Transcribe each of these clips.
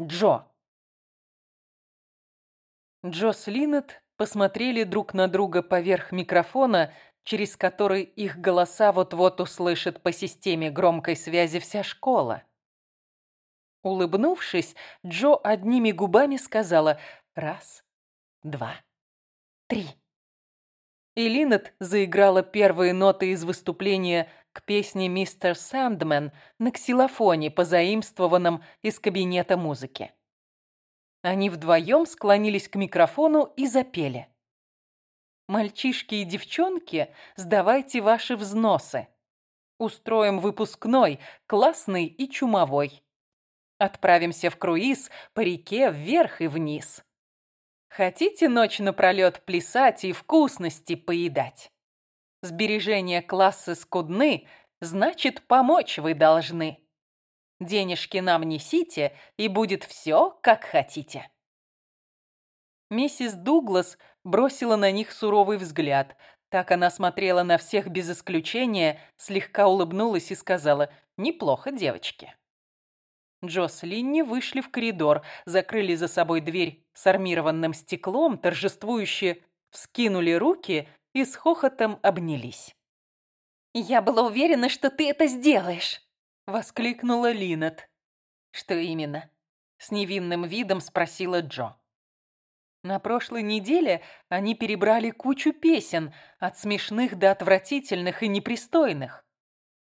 Джо. Джо с Линнет посмотрели друг на друга поверх микрофона, через который их голоса вот-вот услышит по системе громкой связи вся школа. Улыбнувшись, Джо одними губами сказала «раз, два, три». И Линнет заиграла первые ноты из выступления к песне «Мистер Сэндмен» на ксилофоне, позаимствованном из кабинета музыки. Они вдвоем склонились к микрофону и запели. «Мальчишки и девчонки, сдавайте ваши взносы. Устроим выпускной, классный и чумовой. Отправимся в круиз по реке вверх и вниз. Хотите ночь напролет плясать и вкусности поедать? Сбережения классы скудны, значит, помочь вы должны. Денежки нам несите, и будет все, как хотите. Миссис Дуглас бросила на них суровый взгляд. Так она смотрела на всех без исключения, слегка улыбнулась и сказала «Неплохо, девочки». Джо с Линни вышли в коридор, закрыли за собой дверь с армированным стеклом, торжествующе вскинули руки и с хохотом обнялись. «Я была уверена, что ты это сделаешь!» — воскликнула Линет. «Что именно?» — с невинным видом спросила Джо. На прошлой неделе они перебрали кучу песен, от смешных до отвратительных и непристойных.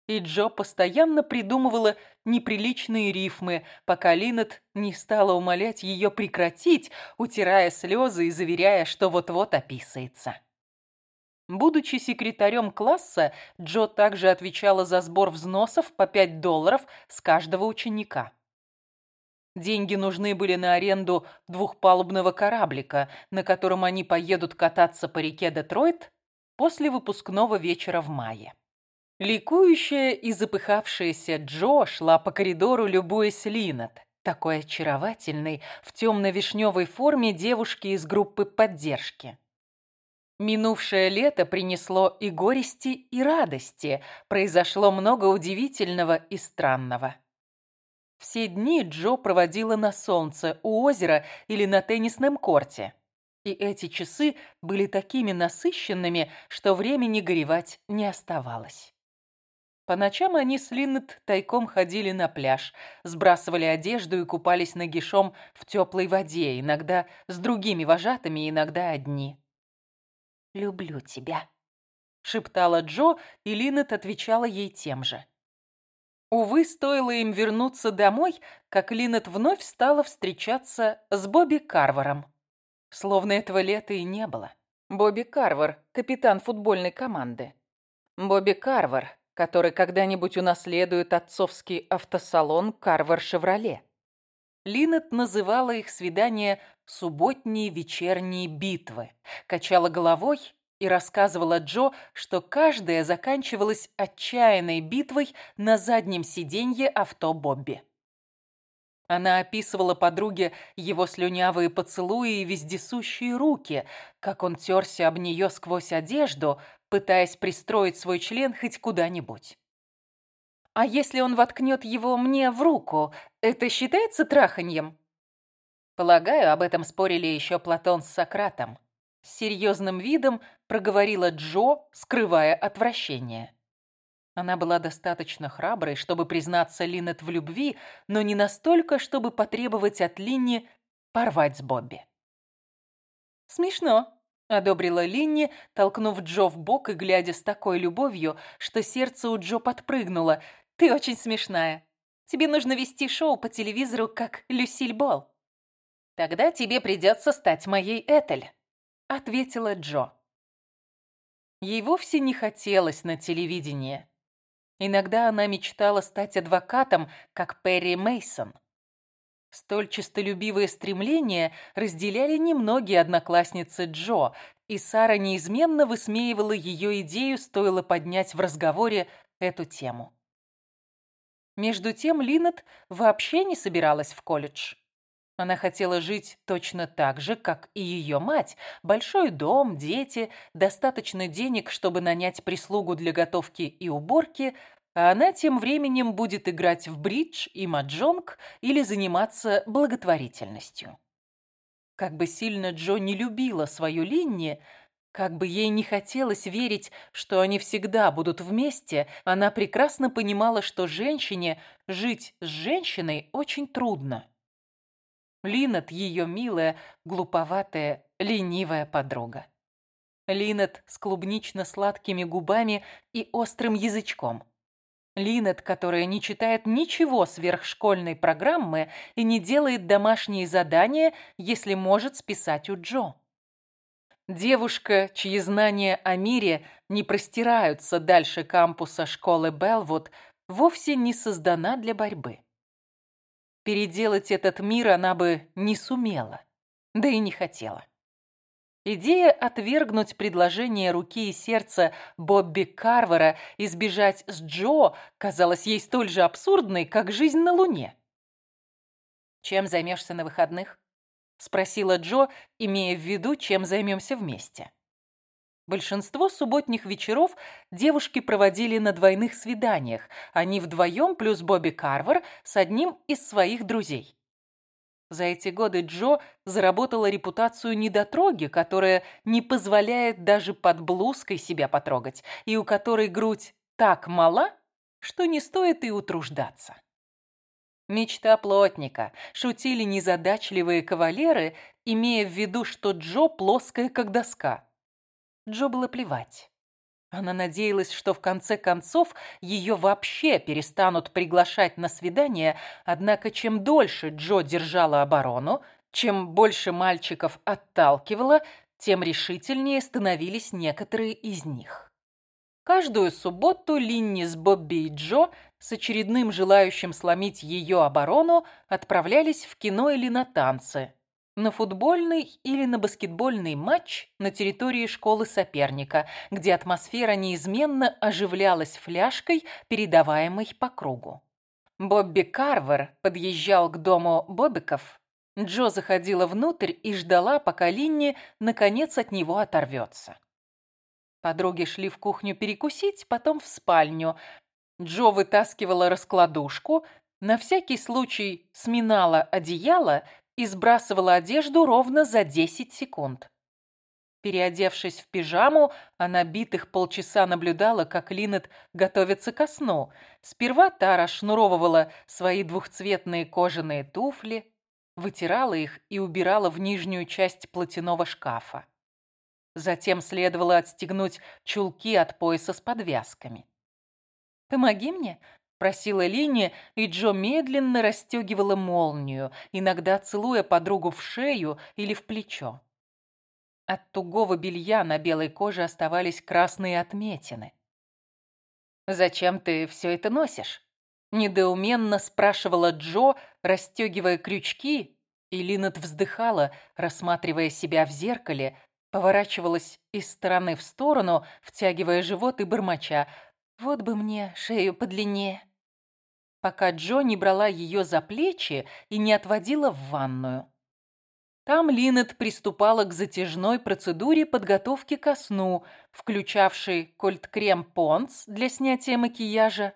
И Джо постоянно придумывала неприличные рифмы, пока Линет не стала умолять ее прекратить, утирая слезы и заверяя, что вот-вот описается. Будучи секретарем класса, Джо также отвечала за сбор взносов по 5 долларов с каждого ученика. Деньги нужны были на аренду двухпалубного кораблика, на котором они поедут кататься по реке Детройт после выпускного вечера в мае. Ликующая и запыхавшаяся Джо шла по коридору, любуясь Линнет, такой очаровательной, в темно-вишневой форме девушки из группы поддержки. Минувшее лето принесло и горести, и радости. Произошло много удивительного и странного. Все дни Джо проводила на солнце, у озера или на теннисном корте. И эти часы были такими насыщенными, что времени горевать не оставалось. По ночам они с Линнет тайком ходили на пляж, сбрасывали одежду и купались нагишом в теплой воде, иногда с другими вожатыми, иногда одни люблю тебя», — шептала Джо, и Линнет отвечала ей тем же. Увы, стоило им вернуться домой, как Линнет вновь стала встречаться с Бобби Карвером. Словно этого лета и не было. Бобби Карвер, капитан футбольной команды. Бобби Карвер, который когда-нибудь унаследует отцовский автосалон Карвер Шевроле. Линнет называла их свидания «субботние вечерние битвы», качала головой и рассказывала Джо, что каждая заканчивалась отчаянной битвой на заднем сиденье авто Бобби. Она описывала подруге его слюнявые поцелуи и вездесущие руки, как он терся об нее сквозь одежду, пытаясь пристроить свой член хоть куда-нибудь. А если он воткнет его мне в руку, это считается траханьем? Полагаю, об этом спорили еще Платон с Сократом. С серьезным видом проговорила Джо, скрывая отвращение. Она была достаточно храброй, чтобы признаться Линнет в любви, но не настолько, чтобы потребовать от Линни порвать с Бобби. «Смешно», — одобрила Линни, толкнув Джо в бок и глядя с такой любовью, что сердце у Джо подпрыгнуло, ты очень смешная. Тебе нужно вести шоу по телевизору, как Люсиль Болл. Тогда тебе придется стать моей Этель, ответила Джо. Ей вовсе не хотелось на телевидение. Иногда она мечтала стать адвокатом, как Перри Мейсон. Столь честолюбивые стремления разделяли немногие одноклассницы Джо, и Сара неизменно высмеивала ее идею, стоило поднять в разговоре эту тему. Между тем Линнет вообще не собиралась в колледж. Она хотела жить точно так же, как и ее мать. Большой дом, дети, достаточно денег, чтобы нанять прислугу для готовки и уборки, а она тем временем будет играть в бридж и маджонг или заниматься благотворительностью. Как бы сильно Джо не любила свою Линни, как бы ей не хотелось верить, что они всегда будут вместе, она прекрасно понимала, что женщине жить с женщиной очень трудно. Линет – ее милая, глуповатая, ленивая подруга. Линет с клубнично-сладкими губами и острым язычком. Линет, которая не читает ничего сверхшкольной программы и не делает домашние задания, если может списать у Джо. Девушка, чьи знания о мире не простираются дальше кампуса школы Белвуд, вовсе не создана для борьбы. Переделать этот мир она бы не сумела, да и не хотела. Идея отвергнуть предложение руки и сердца Бобби Карвера и сбежать с Джо казалась ей столь же абсурдной, как жизнь на Луне. «Чем займешься на выходных?» — спросила Джо, имея в виду, чем займемся вместе. Большинство субботних вечеров девушки проводили на двойных свиданиях, они вдвоем плюс Бобби Карвер с одним из своих друзей. За эти годы Джо заработала репутацию недотроги, которая не позволяет даже под блузкой себя потрогать, и у которой грудь так мала, что не стоит и утруждаться. Мечта плотника, шутили незадачливые кавалеры, имея в виду, что Джо плоская, как доска. Джо было плевать. Она надеялась, что в конце концов ее вообще перестанут приглашать на свидание, однако чем дольше Джо держала оборону, чем больше мальчиков отталкивала, тем решительнее становились некоторые из них. Каждую субботу Линни с Бобби и Джо с очередным желающим сломить ее оборону отправлялись в кино или на танцы, на футбольный или на баскетбольный матч на территории школы соперника, где атмосфера неизменно оживлялась фляжкой, передаваемой по кругу. Бобби Карвер подъезжал к дому Бобиков. Джо заходила внутрь и ждала, пока Линни наконец от него оторвется. Подруги шли в кухню перекусить, потом в спальню. Джо вытаскивала раскладушку, на всякий случай сминала одеяло и сбрасывала одежду ровно за 10 секунд. Переодевшись в пижаму, она битых полчаса наблюдала, как Линет готовится ко сну. Сперва Тара шнуровывала свои двухцветные кожаные туфли, вытирала их и убирала в нижнюю часть платяного шкафа. Затем следовало отстегнуть чулки от пояса с подвязками. «Помоги мне», Просила Линия, и Джо медленно расстегивала молнию, иногда целуя подругу в шею или в плечо. От тугого белья на белой коже оставались красные отметины. «Зачем ты все это носишь?» Недоуменно спрашивала Джо, расстегивая крючки, и Линет вздыхала, рассматривая себя в зеркале, поворачивалась из стороны в сторону, втягивая живот и бормоча. «Вот бы мне шею подлиннее» пока Джо не брала ее за плечи и не отводила в ванную. Там Линет приступала к затяжной процедуре подготовки ко сну, включавшей кольт-крем Понс для снятия макияжа,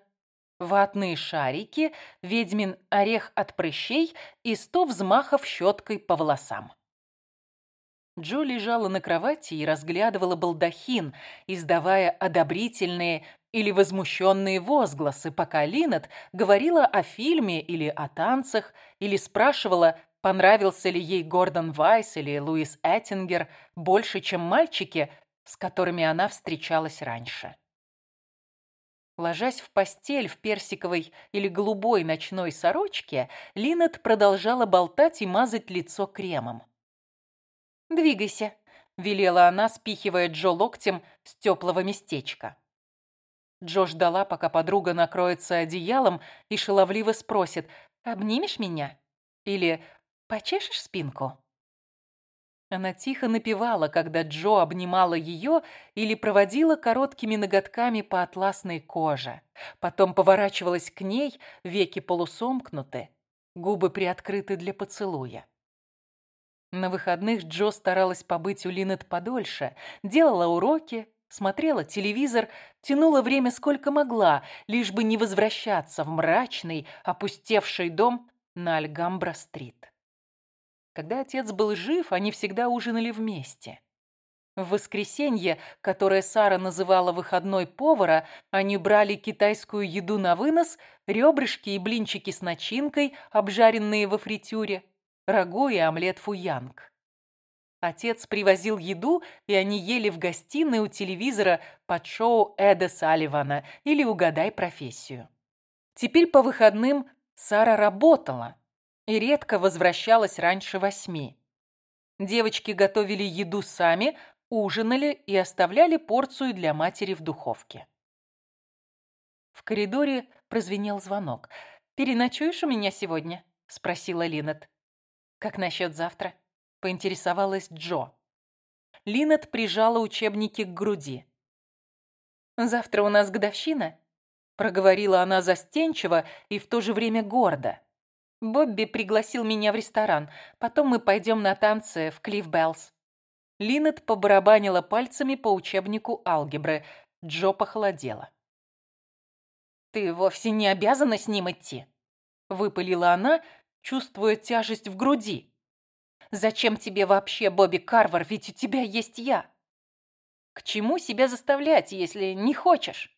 ватные шарики, ведьмин орех от прыщей и сто взмахов щеткой по волосам. Джо лежала на кровати и разглядывала балдахин, издавая одобрительные или возмущенные возгласы, пока Линет говорила о фильме или о танцах, или спрашивала, понравился ли ей Гордон Вайс или Луис Эттингер больше, чем мальчики, с которыми она встречалась раньше. Ложась в постель в персиковой или голубой ночной сорочке, Линет продолжала болтать и мазать лицо кремом. «Двигайся», — велела она, спихивая Джо локтем с теплого местечка. Джо ждала, пока подруга накроется одеялом и шаловливо спросит «Обнимешь меня?» или «Почешешь спинку?» Она тихо напевала, когда Джо обнимала ее или проводила короткими ноготками по атласной коже. Потом поворачивалась к ней, веки полусомкнуты, губы приоткрыты для поцелуя. На выходных Джо старалась побыть у Линет подольше, делала уроки, смотрела телевизор, тянула время сколько могла, лишь бы не возвращаться в мрачный, опустевший дом на Альгамбра-стрит. Когда отец был жив, они всегда ужинали вместе. В воскресенье, которое Сара называла выходной повара, они брали китайскую еду на вынос, ребрышки и блинчики с начинкой, обжаренные во фритюре, рагу и омлет фуянг. Отец привозил еду, и они ели в гостиной у телевизора под шоу Эда Салливана или «Угадай профессию». Теперь по выходным Сара работала и редко возвращалась раньше восьми. Девочки готовили еду сами, ужинали и оставляли порцию для матери в духовке. В коридоре прозвенел звонок. «Переночуешь у меня сегодня?» – спросила Линет. «Как насчет завтра?» – поинтересовалась Джо. Линет прижала учебники к груди. «Завтра у нас годовщина?» – проговорила она застенчиво и в то же время гордо. «Бобби пригласил меня в ресторан. Потом мы пойдем на танцы в Клифф Беллс. Линнет побарабанила пальцами по учебнику алгебры. Джо похолодела. «Ты вовсе не обязана с ним идти», — выпалила она, чувствуя тяжесть в груди. «Зачем тебе вообще, Бобби Карвар, ведь у тебя есть я? К чему себя заставлять, если не хочешь?»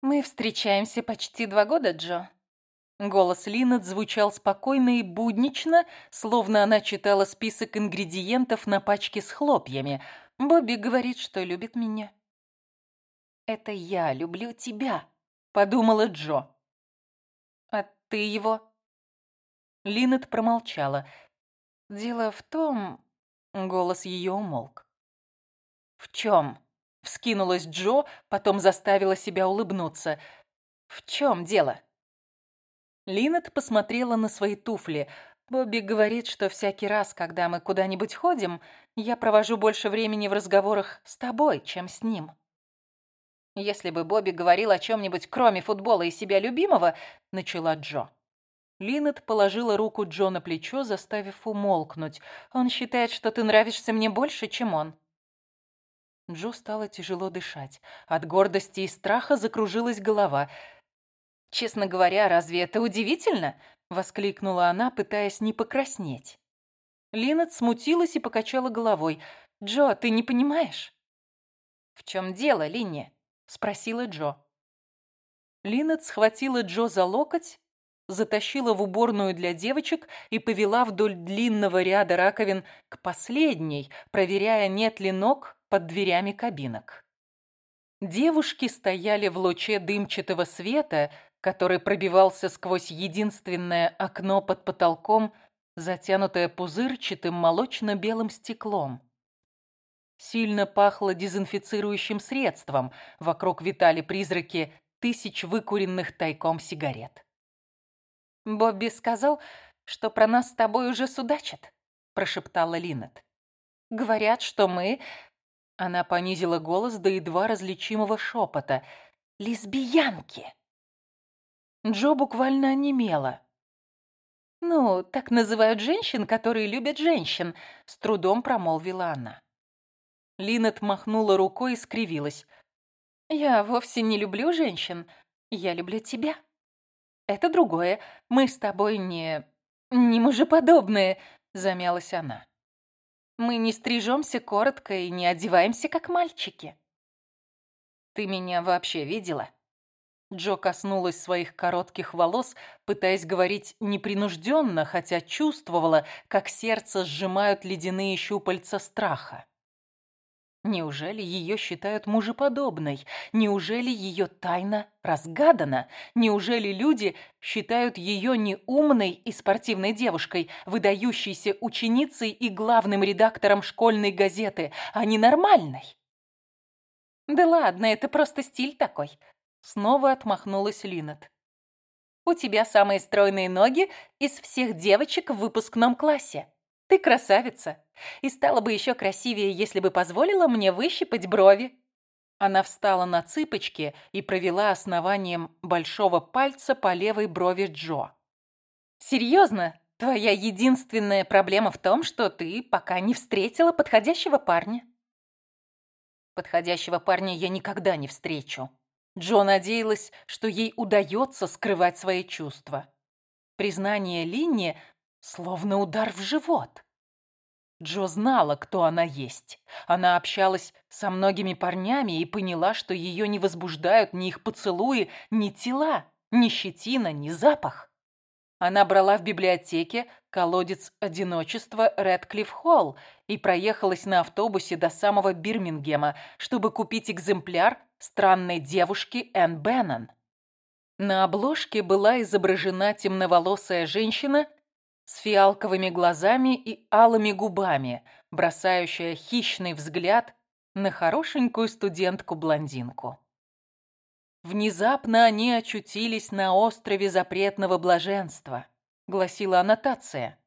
«Мы встречаемся почти два года, Джо», Голос Линнет звучал спокойно и буднично, словно она читала список ингредиентов на пачке с хлопьями. Бобби говорит, что любит меня. «Это я люблю тебя», — подумала Джо. «А ты его?» Линнет промолчала. «Дело в том...» — голос ее умолк. «В чем?» — вскинулась Джо, потом заставила себя улыбнуться. «В чем дело?» Линет посмотрела на свои туфли. Бобби говорит, что всякий раз, когда мы куда-нибудь ходим, я провожу больше времени в разговорах с тобой, чем с ним. Если бы Бобби говорил о чем-нибудь, кроме футбола и себя любимого, начала Джо. Линет положила руку Джо на плечо, заставив умолкнуть. Он считает, что ты нравишься мне больше, чем он. Джо стало тяжело дышать. От гордости и страха закружилась голова – «Честно говоря, разве это удивительно?» — воскликнула она, пытаясь не покраснеть. Линнет смутилась и покачала головой. «Джо, ты не понимаешь?» «В чем дело, Линни?» — спросила Джо. Линнет схватила Джо за локоть, затащила в уборную для девочек и повела вдоль длинного ряда раковин к последней, проверяя, нет ли ног под дверями кабинок. Девушки стояли в луче дымчатого света, который пробивался сквозь единственное окно под потолком, затянутое пузырчатым молочно-белым стеклом. Сильно пахло дезинфицирующим средством, вокруг витали призраки тысяч выкуренных тайком сигарет. «Бобби сказал, что про нас с тобой уже судачат», – прошептала Линнет. «Говорят, что мы...» Она понизила голос до едва различимого шепота. «Лесбиянки!» Джо буквально онемела. «Ну, так называют женщин, которые любят женщин», — с трудом промолвила она. Линет махнула рукой и скривилась. «Я вовсе не люблю женщин. Я люблю тебя. Это другое. Мы с тобой не... не мужеподобные», — замялась она. «Мы не стрижемся коротко и не одеваемся, как мальчики». «Ты меня вообще видела?» Джо коснулась своих коротких волос, пытаясь говорить непринужденно, хотя чувствовала, как сердце сжимают ледяные щупальца страха. Неужели ее считают мужеподобной? Неужели ее тайна разгадана? Неужели люди считают ее не умной и спортивной девушкой, выдающейся ученицей и главным редактором школьной газеты, а не нормальной? Да ладно, это просто стиль такой. Снова отмахнулась Линет. «У тебя самые стройные ноги из всех девочек в выпускном классе. Ты красавица. И стала бы еще красивее, если бы позволила мне выщипать брови». Она встала на цыпочки и провела основанием большого пальца по левой брови Джо. «Серьезно? Твоя единственная проблема в том, что ты пока не встретила подходящего парня. Подходящего парня я никогда не встречу. Джо надеялась, что ей удается скрывать свои чувства. Признание Линни словно удар в живот. Джо знала, кто она есть. Она общалась со многими парнями и поняла, что ее не возбуждают ни их поцелуи, ни тела, ни щетина, ни запах. Она брала в библиотеке колодец одиночества Редклифф Холл и проехалась на автобусе до самого Бирмингема, чтобы купить экземпляр странной девушки Энн Беннон. На обложке была изображена темноволосая женщина с фиалковыми глазами и алыми губами, бросающая хищный взгляд на хорошенькую студентку-блондинку. Внезапно они очутились на острове запретного блаженства, гласила аннотация.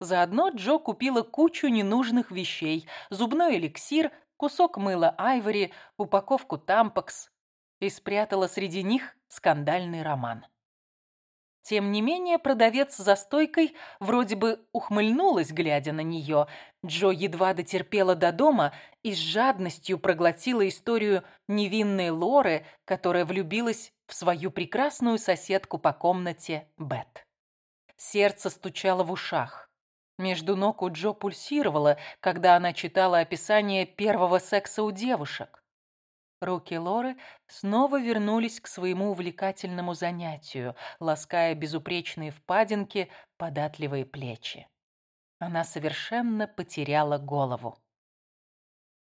Заодно Джо купила кучу ненужных вещей, зубной эликсир, кусок мыла Айвори, упаковку тампакс и спрятала среди них скандальный роман. Тем не менее, продавец за стойкой вроде бы ухмыльнулась, глядя на нее. Джо едва дотерпела до дома и с жадностью проглотила историю невинной Лоры, которая влюбилась в свою прекрасную соседку по комнате Бет. Сердце стучало в ушах. Между ног у Джо пульсировало, когда она читала описание первого секса у девушек. Руки Лоры снова вернулись к своему увлекательному занятию, лаская безупречные впадинки, податливые плечи. Она совершенно потеряла голову.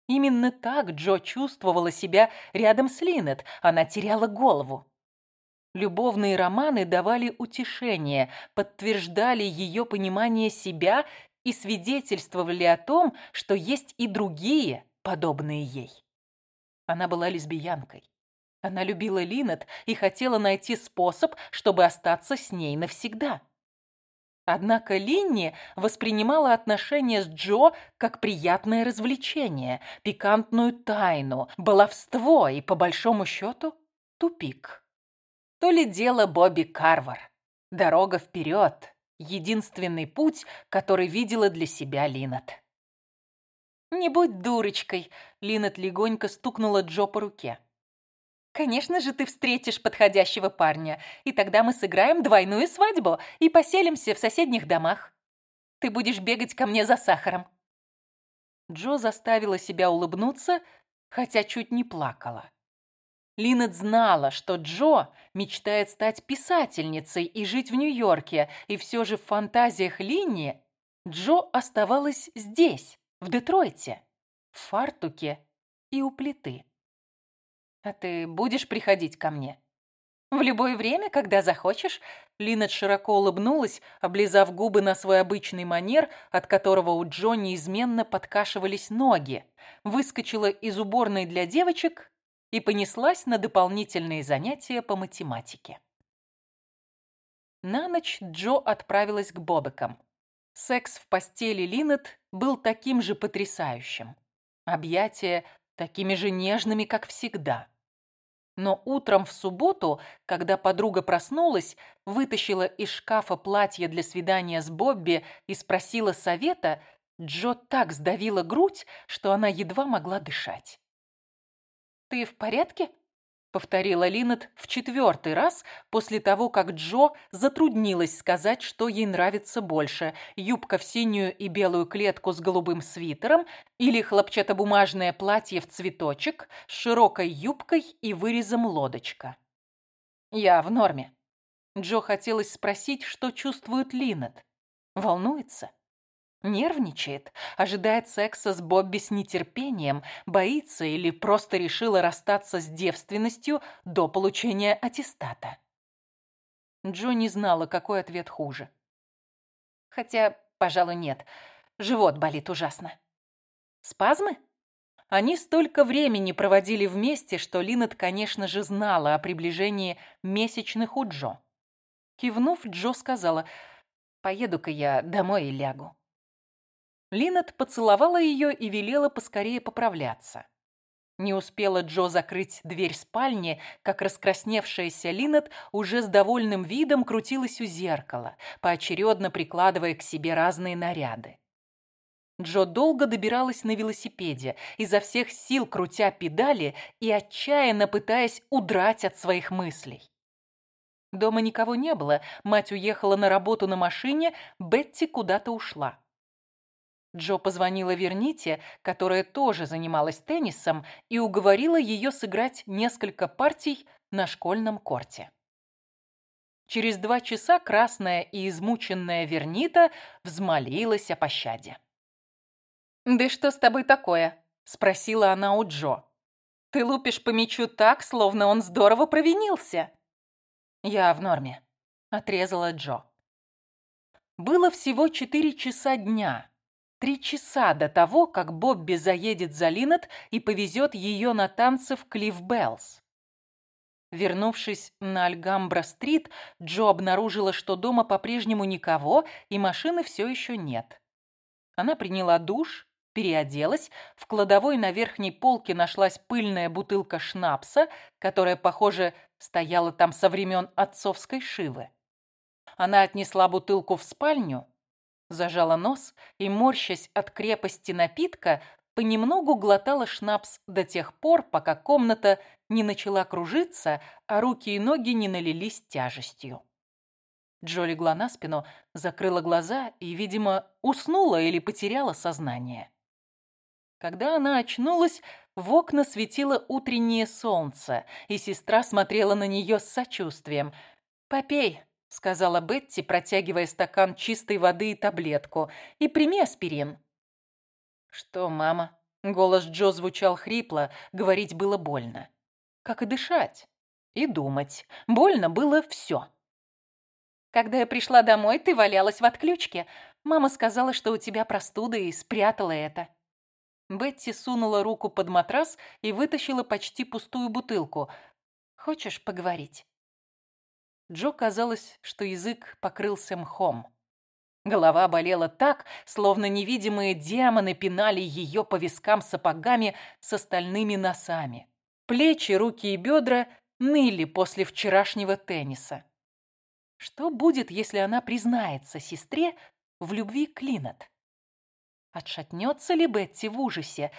Именно так Джо чувствовала себя рядом с Линет. Она теряла голову. Любовные романы давали утешение, подтверждали ее понимание себя и свидетельствовали о том, что есть и другие, подобные ей. Она была лесбиянкой. Она любила Линет и хотела найти способ, чтобы остаться с ней навсегда. Однако Линни воспринимала отношения с Джо как приятное развлечение, пикантную тайну, баловство и, по большому счету, тупик. То ли дело Бобби Карвар. Дорога вперед, единственный путь, который видела для себя Линет. «Не будь дурочкой», — Линет легонько стукнула Джо по руке. «Конечно же ты встретишь подходящего парня, и тогда мы сыграем двойную свадьбу и поселимся в соседних домах. Ты будешь бегать ко мне за сахаром». Джо заставила себя улыбнуться, хотя чуть не плакала. Линет знала, что Джо мечтает стать писательницей и жить в Нью-Йорке, и все же в фантазиях Линни Джо оставалась здесь, в Детройте, в фартуке и у плиты. А ты будешь приходить ко мне? В любое время, когда захочешь. Линет широко улыбнулась, облизав губы на свой обычный манер, от которого у Джо неизменно подкашивались ноги, выскочила из уборной для девочек и понеслась на дополнительные занятия по математике. На ночь Джо отправилась к Бобекам. Секс в постели Линет был таким же потрясающим. Объятия такими же нежными, как всегда. Но утром в субботу, когда подруга проснулась, вытащила из шкафа платье для свидания с Бобби и спросила совета, Джо так сдавила грудь, что она едва могла дышать. «Ты в порядке?» Повторила Линет в четвертый раз после того, как Джо затруднилась сказать, что ей нравится больше – юбка в синюю и белую клетку с голубым свитером или хлопчатобумажное платье в цветочек с широкой юбкой и вырезом лодочка. «Я в норме». Джо хотелось спросить, что чувствует Линет. Волнуется? Нервничает, ожидает секса с Бобби с нетерпением, боится или просто решила расстаться с девственностью до получения аттестата. Джо не знала, какой ответ хуже. Хотя, пожалуй, нет. Живот болит ужасно. Спазмы? Они столько времени проводили вместе, что Линет, конечно же, знала о приближении месячных у Джо. Кивнув, Джо сказала, «Поеду-ка я домой и лягу». Линет поцеловала ее и велела поскорее поправляться. Не успела Джо закрыть дверь спальни, как раскрасневшаяся Линет уже с довольным видом крутилась у зеркала, поочередно прикладывая к себе разные наряды. Джо долго добиралась на велосипеде, изо всех сил крутя педали и отчаянно пытаясь удрать от своих мыслей. Дома никого не было, мать уехала на работу на машине, Бетти куда-то ушла. Джо позвонила Верните, которая тоже занималась теннисом, и уговорила ее сыграть несколько партий на школьном корте. Через два часа красная и измученная Вернита взмолилась о пощаде. «Да что с тобой такое?» – спросила она у Джо. «Ты лупишь по мячу так, словно он здорово провинился». «Я в норме», – отрезала Джо. Было всего четыре часа дня. Три часа до того, как Бобби заедет за Линнет и повезет ее на танцы в Клифф Беллс. Вернувшись на Альгамбра-стрит, Джо обнаружила, что дома по-прежнему никого и машины все еще нет. Она приняла душ, переоделась, в кладовой на верхней полке нашлась пыльная бутылка шнапса, которая, похоже, стояла там со времен отцовской шивы. Она отнесла бутылку в спальню, зажала нос и, морщась от крепости напитка, понемногу глотала шнапс до тех пор, пока комната не начала кружиться, а руки и ноги не налились тяжестью. Джо легла на спину, закрыла глаза и, видимо, уснула или потеряла сознание. Когда она очнулась, в окна светило утреннее солнце, и сестра смотрела на нее с сочувствием. «Попей», — сказала Бетти, протягивая стакан чистой воды и таблетку, — «и прими аспирин». «Что, мама?» Голос Джо звучал хрипло, говорить было больно. Как и дышать, и думать. Больно было все. Когда я пришла домой, ты валялась в отключке. Мама сказала, что у тебя простуда, и спрятала это. Бетти сунула руку под матрас и вытащила почти пустую бутылку. «Хочешь поговорить?» Джо казалось, что язык покрылся мхом. Голова болела так, словно невидимые демоны пинали ее по вискам сапогами с остальными носами. Плечи, руки и бедра ныли после вчерашнего тенниса. Что будет, если она признается сестре в любви к? Отшатнется ли Бетти в ужасе?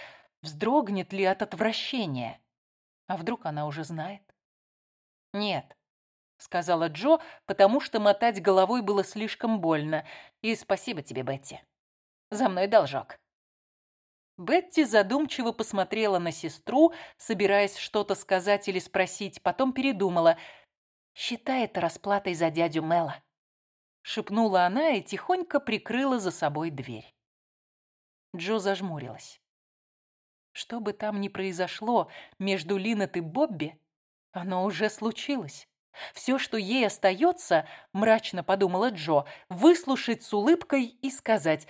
Вздрогнет ли от отвращения? А вдруг она уже знает? Нет, сказала Джо, потому что мотать головой было слишком больно. И спасибо тебе, Бетти. За мной должок. Бетти задумчиво посмотрела на сестру, собираясь что-то сказать или спросить, потом передумала. «Считай это расплатой за дядю Мэла», — шепнула она и тихонько прикрыла за собой дверь. Джо зажмурилась. Что бы там ни произошло между Линнет и Бобби, оно уже случилось. Все, что ей остается, мрачно подумала Джо, выслушать с улыбкой и сказать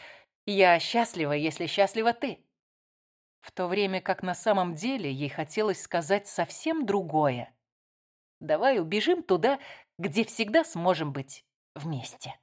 «Я счастлива, если счастлива ты». В то время как на самом деле ей хотелось сказать совсем другое. «Давай убежим туда, где всегда сможем быть вместе».